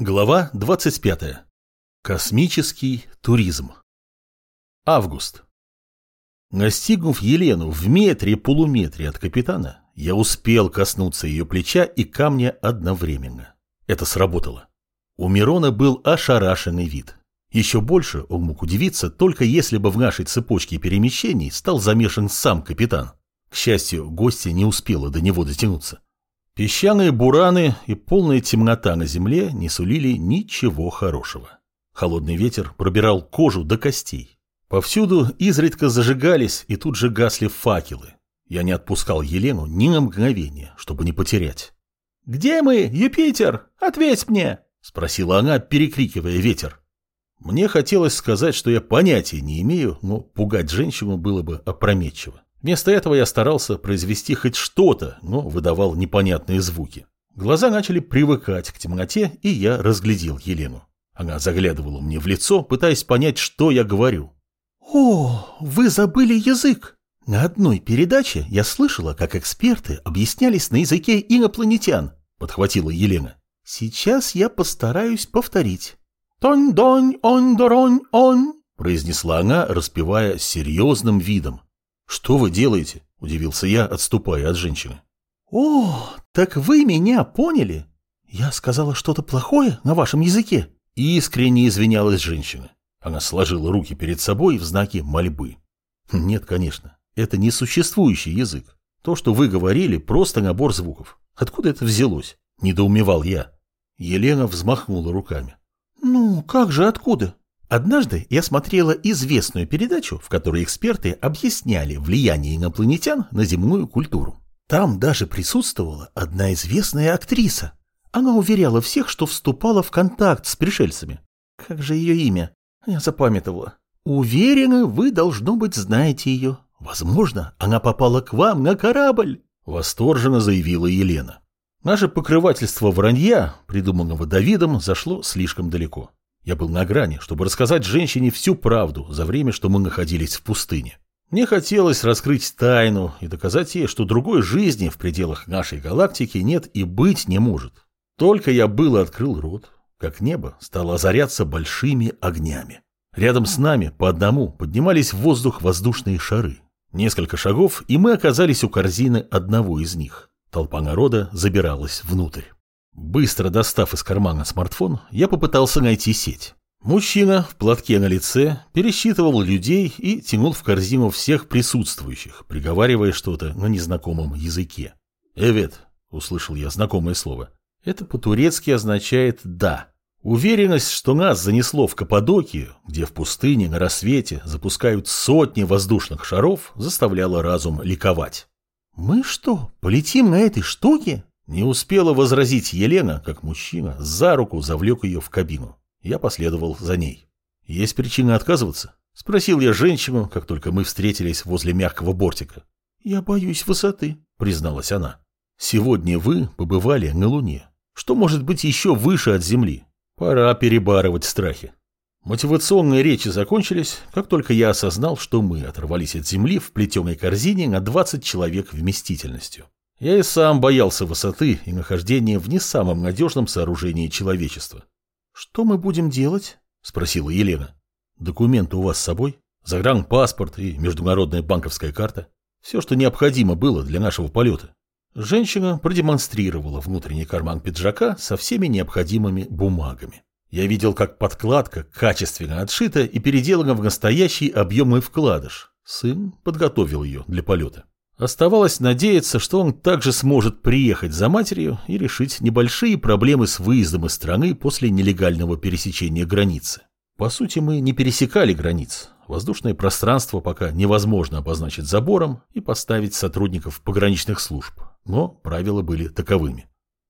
Глава 25. Космический туризм. Август. Настигнув Елену в метре-полуметре от капитана, я успел коснуться ее плеча и камня одновременно. Это сработало. У Мирона был ошарашенный вид. Еще больше он мог удивиться, только если бы в нашей цепочке перемещений стал замешан сам капитан. К счастью, гостья не успела до него дотянуться. Песчаные бураны и полная темнота на земле не сулили ничего хорошего. Холодный ветер пробирал кожу до костей. Повсюду изредка зажигались и тут же гасли факелы. Я не отпускал Елену ни на мгновение, чтобы не потерять. «Где мы, Юпитер? Ответь мне!» — спросила она, перекрикивая ветер. Мне хотелось сказать, что я понятия не имею, но пугать женщину было бы опрометчиво. Вместо этого я старался произвести хоть что-то, но выдавал непонятные звуки. Глаза начали привыкать к темноте, и я разглядел Елену. Она заглядывала мне в лицо, пытаясь понять, что я говорю. «О, вы забыли язык!» На одной передаче я слышала, как эксперты объяснялись на языке инопланетян, подхватила Елена. Сейчас я постараюсь повторить. «Тонь-донь-он-доронь-он», произнесла она, распевая серьезным видом. «Что вы делаете?» – удивился я, отступая от женщины. «О, так вы меня поняли? Я сказала что-то плохое на вашем языке?» Искренне извинялась женщина. Она сложила руки перед собой в знаке мольбы. «Нет, конечно, это не существующий язык. То, что вы говорили, просто набор звуков. Откуда это взялось?» – недоумевал я. Елена взмахнула руками. «Ну, как же откуда? Однажды я смотрела известную передачу, в которой эксперты объясняли влияние инопланетян на земную культуру. Там даже присутствовала одна известная актриса. Она уверяла всех, что вступала в контакт с пришельцами. Как же ее имя? Я запамятовала. Уверена, вы, должно быть, знаете ее. Возможно, она попала к вам на корабль. Восторженно заявила Елена. Наше покрывательство вранья, придуманного Давидом, зашло слишком далеко. Я был на грани, чтобы рассказать женщине всю правду за время, что мы находились в пустыне. Мне хотелось раскрыть тайну и доказать ей, что другой жизни в пределах нашей галактики нет и быть не может. Только я было открыл рот, как небо стало озаряться большими огнями. Рядом с нами по одному поднимались в воздух воздушные шары. Несколько шагов, и мы оказались у корзины одного из них. Толпа народа забиралась внутрь. Быстро достав из кармана смартфон, я попытался найти сеть. Мужчина в платке на лице пересчитывал людей и тянул в корзину всех присутствующих, приговаривая что-то на незнакомом языке. «Эвет», — услышал я знакомое слово, — это по-турецки означает «да». Уверенность, что нас занесло в Каппадокию, где в пустыне на рассвете запускают сотни воздушных шаров, заставляла разум ликовать. «Мы что, полетим на этой штуке?» Не успела возразить Елена, как мужчина за руку завлек ее в кабину. Я последовал за ней. «Есть причина отказываться?» Спросил я женщину, как только мы встретились возле мягкого бортика. «Я боюсь высоты», — призналась она. «Сегодня вы побывали на Луне. Что может быть еще выше от Земли? Пора перебарывать страхи». Мотивационные речи закончились, как только я осознал, что мы оторвались от Земли в плетеной корзине на 20 человек вместительностью. Я и сам боялся высоты и нахождения в не самом надежном сооружении человечества. «Что мы будем делать?» – спросила Елена. «Документы у вас с собой? Загранпаспорт и международная банковская карта? Все, что необходимо было для нашего полета». Женщина продемонстрировала внутренний карман пиджака со всеми необходимыми бумагами. Я видел, как подкладка качественно отшита и переделана в настоящий объемный вкладыш. Сын подготовил ее для полета. Оставалось надеяться, что он также сможет приехать за матерью и решить небольшие проблемы с выездом из страны после нелегального пересечения границы. По сути, мы не пересекали границ. Воздушное пространство пока невозможно обозначить забором и поставить сотрудников пограничных служб, но правила были таковыми.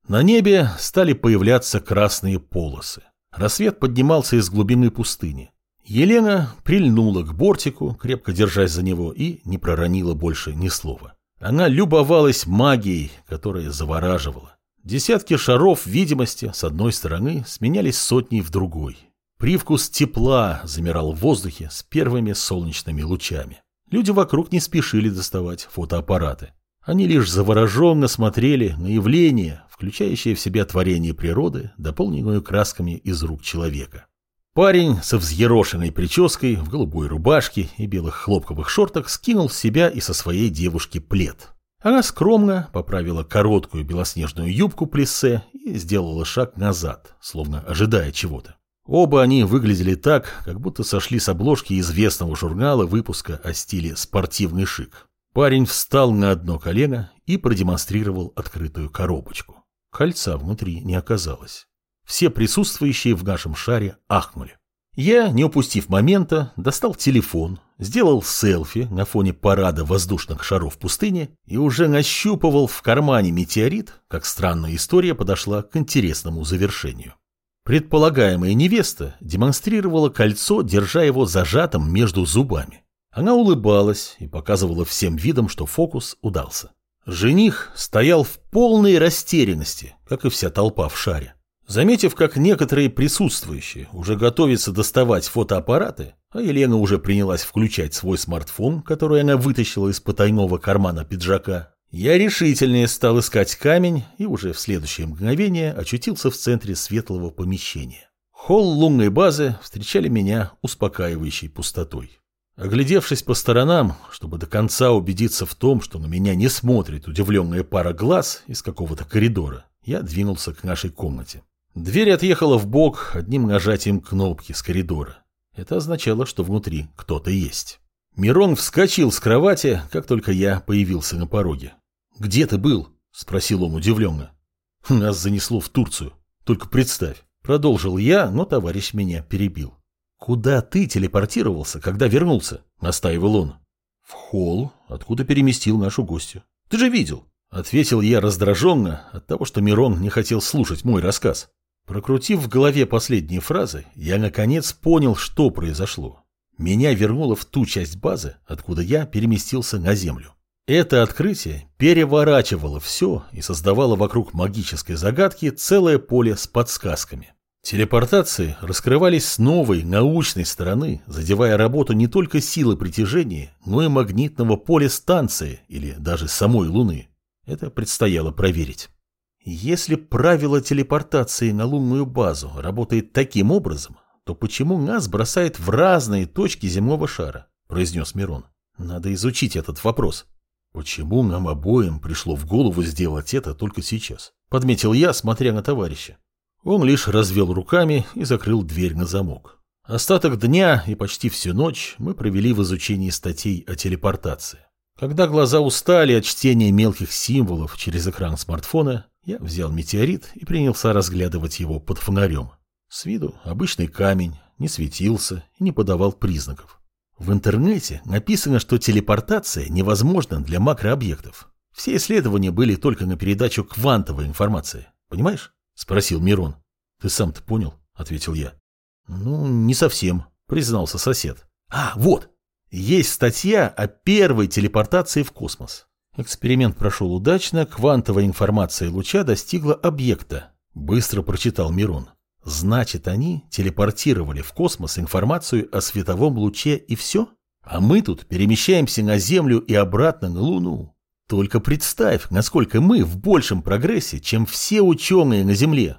На небе стали появляться красные полосы. Рассвет поднимался из глубины пустыни. Елена прильнула к бортику, крепко держась за него, и не проронила больше ни слова. Она любовалась магией, которая завораживала. Десятки шаров видимости с одной стороны сменялись сотней в другой. Привкус тепла замирал в воздухе с первыми солнечными лучами. Люди вокруг не спешили доставать фотоаппараты. Они лишь завороженно смотрели на явление, включающее в себя творение природы, дополненную красками из рук человека. Парень со взъерошенной прической, в голубой рубашке и белых хлопковых шортах скинул с себя и со своей девушки плед. Она скромно поправила короткую белоснежную юбку плессе и сделала шаг назад, словно ожидая чего-то. Оба они выглядели так, как будто сошли с обложки известного журнала выпуска о стиле «спортивный шик». Парень встал на одно колено и продемонстрировал открытую коробочку. Кольца внутри не оказалось. Все присутствующие в нашем шаре ахнули. Я, не упустив момента, достал телефон, сделал селфи на фоне парада воздушных шаров пустыни и уже нащупывал в кармане метеорит, как странная история подошла к интересному завершению. Предполагаемая невеста демонстрировала кольцо, держа его зажатым между зубами. Она улыбалась и показывала всем видом, что фокус удался. Жених стоял в полной растерянности, как и вся толпа в шаре. Заметив, как некоторые присутствующие уже готовятся доставать фотоаппараты, а Елена уже принялась включать свой смартфон, который она вытащила из потайного кармана пиджака, я решительнее стал искать камень и уже в следующее мгновение очутился в центре светлого помещения. Холл лунной базы встречали меня успокаивающей пустотой. Оглядевшись по сторонам, чтобы до конца убедиться в том, что на меня не смотрит удивленная пара глаз из какого-то коридора, я двинулся к нашей комнате. Дверь отъехала в бок одним нажатием кнопки с коридора. Это означало, что внутри кто-то есть. Мирон вскочил с кровати, как только я появился на пороге. «Где ты был?» – спросил он удивленно. «Нас занесло в Турцию. Только представь». Продолжил я, но товарищ меня перебил. «Куда ты телепортировался, когда вернулся?» – настаивал он. «В холл, откуда переместил нашу гостью. Ты же видел!» – ответил я раздраженно от того, что Мирон не хотел слушать мой рассказ. Прокрутив в голове последние фразы, я наконец понял, что произошло. Меня вернуло в ту часть базы, откуда я переместился на Землю. Это открытие переворачивало все и создавало вокруг магической загадки целое поле с подсказками. Телепортации раскрывались с новой научной стороны, задевая работу не только силы притяжения, но и магнитного поля станции или даже самой Луны. Это предстояло проверить. Если правило телепортации на лунную базу работает таким образом, то почему нас бросает в разные точки земного шара? произнес Мирон. Надо изучить этот вопрос. Почему нам обоим пришло в голову сделать это только сейчас? Подметил я, смотря на товарища. Он лишь развел руками и закрыл дверь на замок. Остаток дня и почти всю ночь мы провели в изучении статей о телепортации. Когда глаза устали от чтения мелких символов через экран смартфона, я взял метеорит и принялся разглядывать его под фонарем. С виду обычный камень, не светился и не подавал признаков. В интернете написано, что телепортация невозможна для макрообъектов. Все исследования были только на передачу квантовой информации. Понимаешь? Спросил Мирон. Ты сам-то понял? Ответил я. Ну, не совсем, признался сосед. А, вот. Есть статья о первой телепортации в космос. Эксперимент прошел удачно, квантовая информация луча достигла объекта. Быстро прочитал Мирон. Значит, они телепортировали в космос информацию о световом луче и все? А мы тут перемещаемся на Землю и обратно на Луну. Только представь, насколько мы в большем прогрессе, чем все ученые на Земле.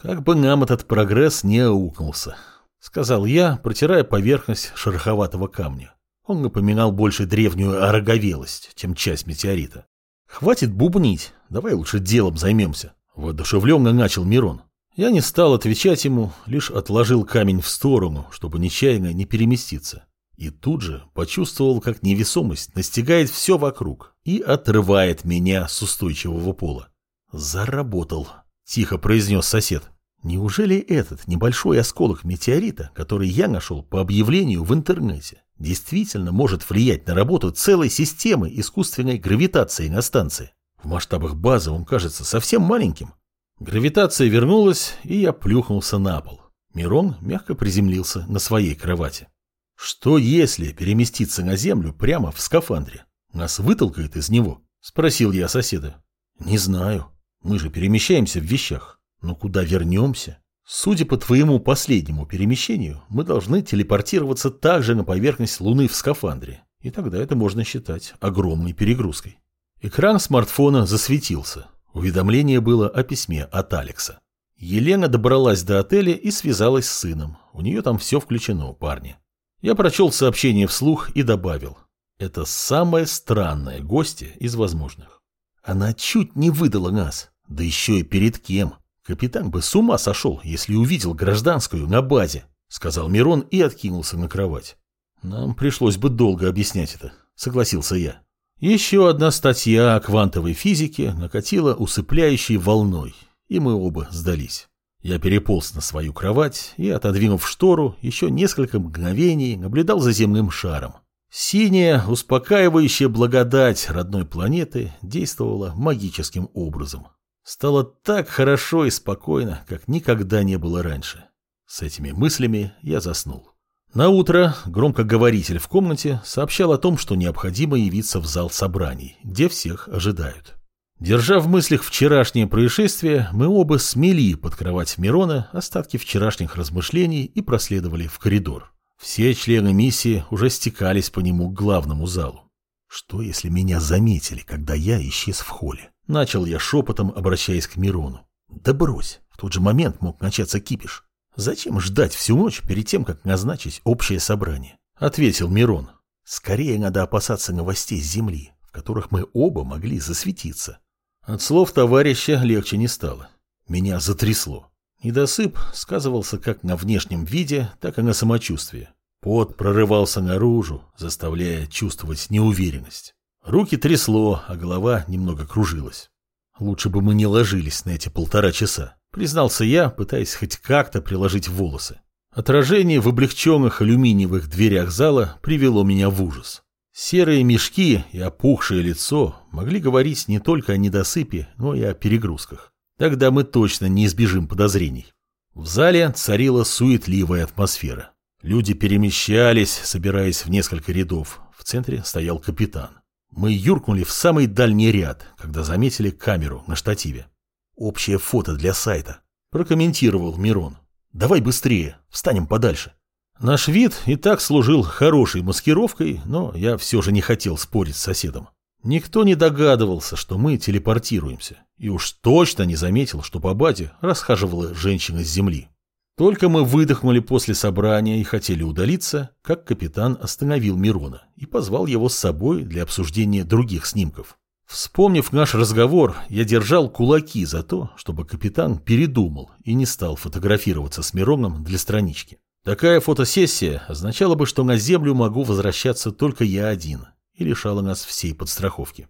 Как бы нам этот прогресс не аукнулся, сказал я, протирая поверхность шероховатого камня. Он напоминал больше древнюю ороговелость, чем часть метеорита. «Хватит бубнить, давай лучше делом займемся», — воодушевленно начал Мирон. Я не стал отвечать ему, лишь отложил камень в сторону, чтобы нечаянно не переместиться. И тут же почувствовал, как невесомость настигает все вокруг и отрывает меня с устойчивого пола. «Заработал», — тихо произнес сосед. «Неужели этот небольшой осколок метеорита, который я нашел по объявлению в интернете, действительно может влиять на работу целой системы искусственной гравитации на станции. В масштабах базы он кажется совсем маленьким. Гравитация вернулась, и я плюхнулся на пол. Мирон мягко приземлился на своей кровати. Что если переместиться на Землю прямо в скафандре? Нас вытолкает из него? Спросил я соседа. Не знаю. Мы же перемещаемся в вещах. Но куда вернемся? Судя по твоему последнему перемещению, мы должны телепортироваться также на поверхность Луны в скафандре, и тогда это можно считать огромной перегрузкой. Экран смартфона засветился. Уведомление было о письме от Алекса. Елена добралась до отеля и связалась с сыном. У нее там все включено, парни. Я прочел сообщение вслух и добавил. Это самое странное гостье из возможных. Она чуть не выдала нас. Да еще и перед кем. Капитан бы с ума сошел, если увидел гражданскую на базе, сказал Мирон и откинулся на кровать. Нам пришлось бы долго объяснять это, согласился я. Еще одна статья о квантовой физике накатила усыпляющей волной, и мы оба сдались. Я переполз на свою кровать и, отодвинув штору, еще несколько мгновений наблюдал за земным шаром. Синяя, успокаивающая благодать родной планеты действовала магическим образом. Стало так хорошо и спокойно, как никогда не было раньше. С этими мыслями я заснул. На утро громкоговоритель в комнате сообщал о том, что необходимо явиться в зал собраний, где всех ожидают. Держа в мыслях вчерашнее происшествие, мы оба смели под кровать Мирона остатки вчерашних размышлений и проследовали в коридор. Все члены миссии уже стекались по нему к главному залу. Что, если меня заметили, когда я исчез в холле? Начал я шепотом, обращаясь к Мирону. Да брось, в тот же момент мог начаться кипиш. Зачем ждать всю ночь перед тем, как назначить общее собрание? Ответил Мирон. Скорее надо опасаться новостей с земли, в которых мы оба могли засветиться. От слов товарища легче не стало. Меня затрясло. Недосып сказывался как на внешнем виде, так и на самочувствии. Пот прорывался наружу, заставляя чувствовать неуверенность. Руки трясло, а голова немного кружилась. Лучше бы мы не ложились на эти полтора часа, признался я, пытаясь хоть как-то приложить волосы. Отражение в облегченных алюминиевых дверях зала привело меня в ужас. Серые мешки и опухшее лицо могли говорить не только о недосыпе, но и о перегрузках. Тогда мы точно не избежим подозрений. В зале царила суетливая атмосфера. Люди перемещались, собираясь в несколько рядов. В центре стоял капитан. Мы юркнули в самый дальний ряд, когда заметили камеру на штативе. «Общее фото для сайта», – прокомментировал Мирон. «Давай быстрее, встанем подальше». Наш вид и так служил хорошей маскировкой, но я все же не хотел спорить с соседом. Никто не догадывался, что мы телепортируемся, и уж точно не заметил, что по базе расхаживала женщина с земли. Только мы выдохнули после собрания и хотели удалиться, как капитан остановил Мирона и позвал его с собой для обсуждения других снимков. Вспомнив наш разговор, я держал кулаки за то, чтобы капитан передумал и не стал фотографироваться с Мироном для странички. Такая фотосессия означала бы, что на Землю могу возвращаться только я один и лишала нас всей подстраховки.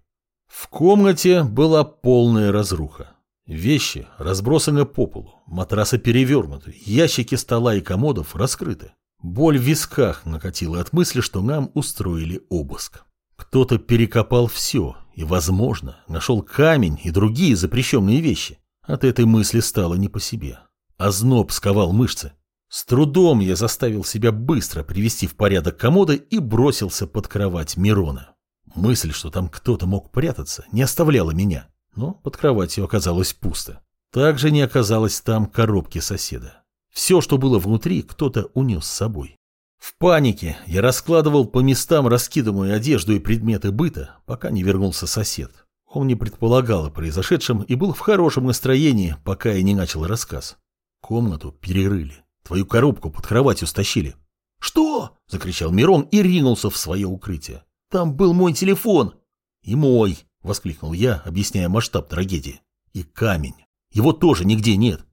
В комнате была полная разруха. Вещи разбросаны по полу, матрасы перевернуты, ящики стола и комодов раскрыты. Боль в висках накатила от мысли, что нам устроили обыск. Кто-то перекопал все и, возможно, нашел камень и другие запрещенные вещи. От этой мысли стало не по себе. Озноб сковал мышцы. С трудом я заставил себя быстро привести в порядок комоды и бросился под кровать Мирона. Мысль, что там кто-то мог прятаться, не оставляла меня, но под кроватью оказалось пусто. Также не оказалось там коробки соседа. Все, что было внутри, кто-то унес с собой. В панике я раскладывал по местам раскиданную одежду и предметы быта, пока не вернулся сосед. Он не предполагал о произошедшем и был в хорошем настроении, пока я не начал рассказ. Комнату перерыли. Твою коробку под кроватью стащили. «Что?» – закричал Мирон и ринулся в свое укрытие. «Там был мой телефон!» «И мой!» – воскликнул я, объясняя масштаб трагедии. «И камень. Его тоже нигде нет».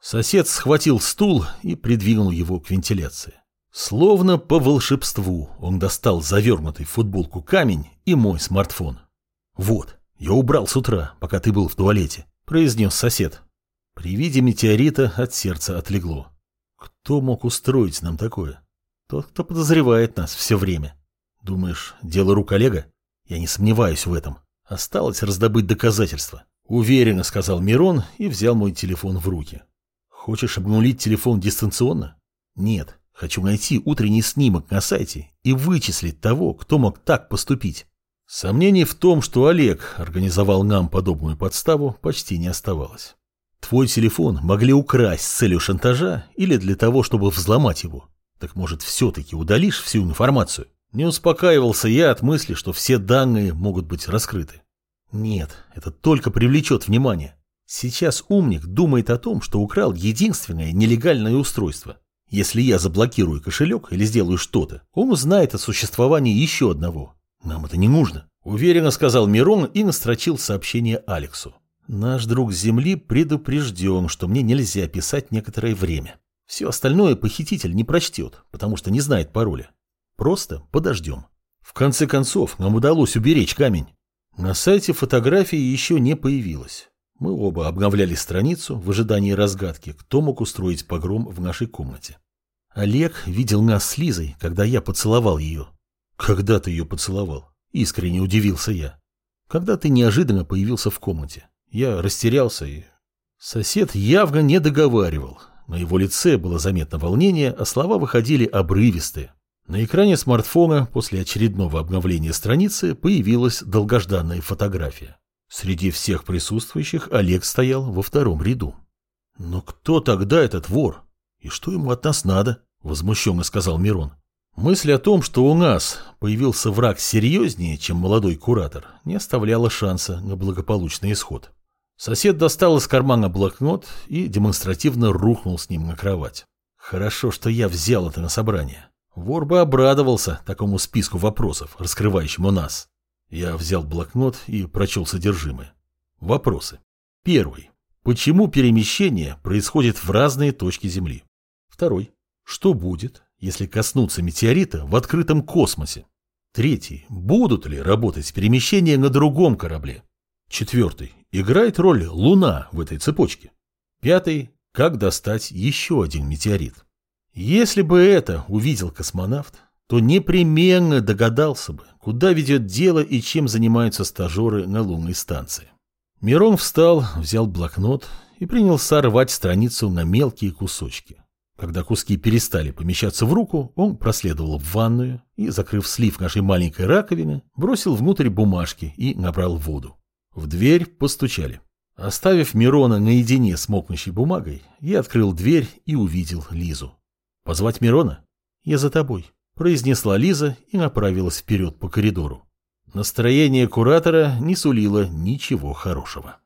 Сосед схватил стул и придвинул его к вентиляции. Словно по волшебству он достал завернутый в футболку камень и мой смартфон. «Вот, я убрал с утра, пока ты был в туалете», – произнес сосед. При виде метеорита от сердца отлегло. Кто мог устроить нам такое? Тот, кто подозревает нас все время. Думаешь, дело рук Олега? Я не сомневаюсь в этом. Осталось раздобыть доказательства. Уверенно сказал Мирон и взял мой телефон в руки. Хочешь обнулить телефон дистанционно? Нет. Хочу найти утренний снимок на сайте и вычислить того, кто мог так поступить. Сомнений в том, что Олег организовал нам подобную подставу, почти не оставалось. Твой телефон могли украсть с целью шантажа или для того, чтобы взломать его. Так может, все-таки удалишь всю информацию? Не успокаивался я от мысли, что все данные могут быть раскрыты. Нет, это только привлечет внимание. Сейчас умник думает о том, что украл единственное нелегальное устройство. Если я заблокирую кошелек или сделаю что-то, он узнает о существовании еще одного. Нам это не нужно. Уверенно сказал Мирон и настрочил сообщение Алексу. Наш друг с Земли предупрежден, что мне нельзя писать некоторое время. Все остальное похититель не прочтет, потому что не знает пароля. Просто подождем. В конце концов, нам удалось уберечь камень. На сайте фотографии еще не появилось. Мы оба обновляли страницу в ожидании разгадки, кто мог устроить погром в нашей комнате. Олег видел нас с Лизой, когда я поцеловал ее. Когда ты ее поцеловал? Искренне удивился я. Когда ты неожиданно появился в комнате. Я растерялся и... Сосед явно не договаривал. На его лице было заметно волнение, а слова выходили обрывистые. На экране смартфона после очередного обновления страницы появилась долгожданная фотография. Среди всех присутствующих Олег стоял во втором ряду. «Но кто тогда этот вор? И что ему от нас надо?» – возмущенно сказал Мирон. Мысль о том, что у нас появился враг серьезнее, чем молодой куратор, не оставляла шанса на благополучный исход. Сосед достал из кармана блокнот и демонстративно рухнул с ним на кровать. Хорошо, что я взял это на собрание. Вор бы обрадовался такому списку вопросов, раскрывающему нас. Я взял блокнот и прочел содержимое. Вопросы. Первый. Почему перемещение происходит в разные точки Земли? Второй. Что будет, если коснуться метеорита в открытом космосе? Третий. Будут ли работать перемещения на другом корабле? Четвертый. Играет роль Луна в этой цепочке? Пятый. Как достать еще один метеорит? Если бы это увидел космонавт, то непременно догадался бы, куда ведет дело и чем занимаются стажеры на лунной станции. Мирон встал, взял блокнот и принялся рвать страницу на мелкие кусочки. Когда куски перестали помещаться в руку, он проследовал в ванную и, закрыв слив нашей маленькой раковины, бросил внутрь бумажки и набрал воду. В дверь постучали. Оставив Мирона наедине с мокнущей бумагой, я открыл дверь и увидел Лизу. «Позвать Мирона?» «Я за тобой», – произнесла Лиза и направилась вперед по коридору. Настроение куратора не сулило ничего хорошего.